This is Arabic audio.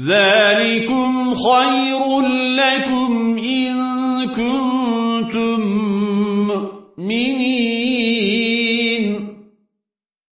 ذلكم خير لكم إن كنتم